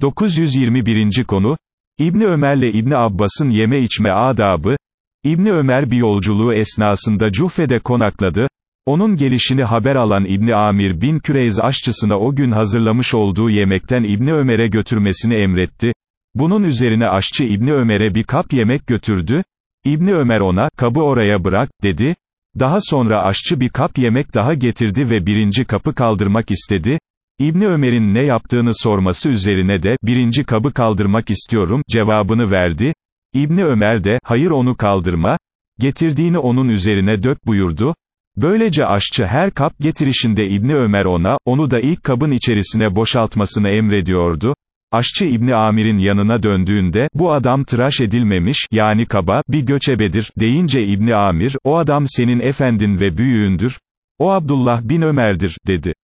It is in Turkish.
921. konu, İbni Ömer'le İbni Abbas'ın yeme içme adabı, İbni Ömer bir yolculuğu esnasında Cufe'de konakladı, onun gelişini haber alan İbni Amir bin Küreyz aşçısına o gün hazırlamış olduğu yemekten İbni Ömer'e götürmesini emretti, bunun üzerine aşçı İbni Ömer'e bir kap yemek götürdü, İbni Ömer ona, kabı oraya bırak, dedi, daha sonra aşçı bir kap yemek daha getirdi ve birinci kapı kaldırmak istedi, İbni Ömer'in ne yaptığını sorması üzerine de, birinci kabı kaldırmak istiyorum, cevabını verdi. İbni Ömer de, hayır onu kaldırma, getirdiğini onun üzerine dök buyurdu. Böylece aşçı her kap getirişinde İbni Ömer ona, onu da ilk kabın içerisine boşaltmasını emrediyordu. Aşçı İbni Amir'in yanına döndüğünde, bu adam tıraş edilmemiş, yani kaba, bir göçebedir, deyince İbni Amir, o adam senin efendin ve büyüğündür, o Abdullah bin Ömer'dir, dedi.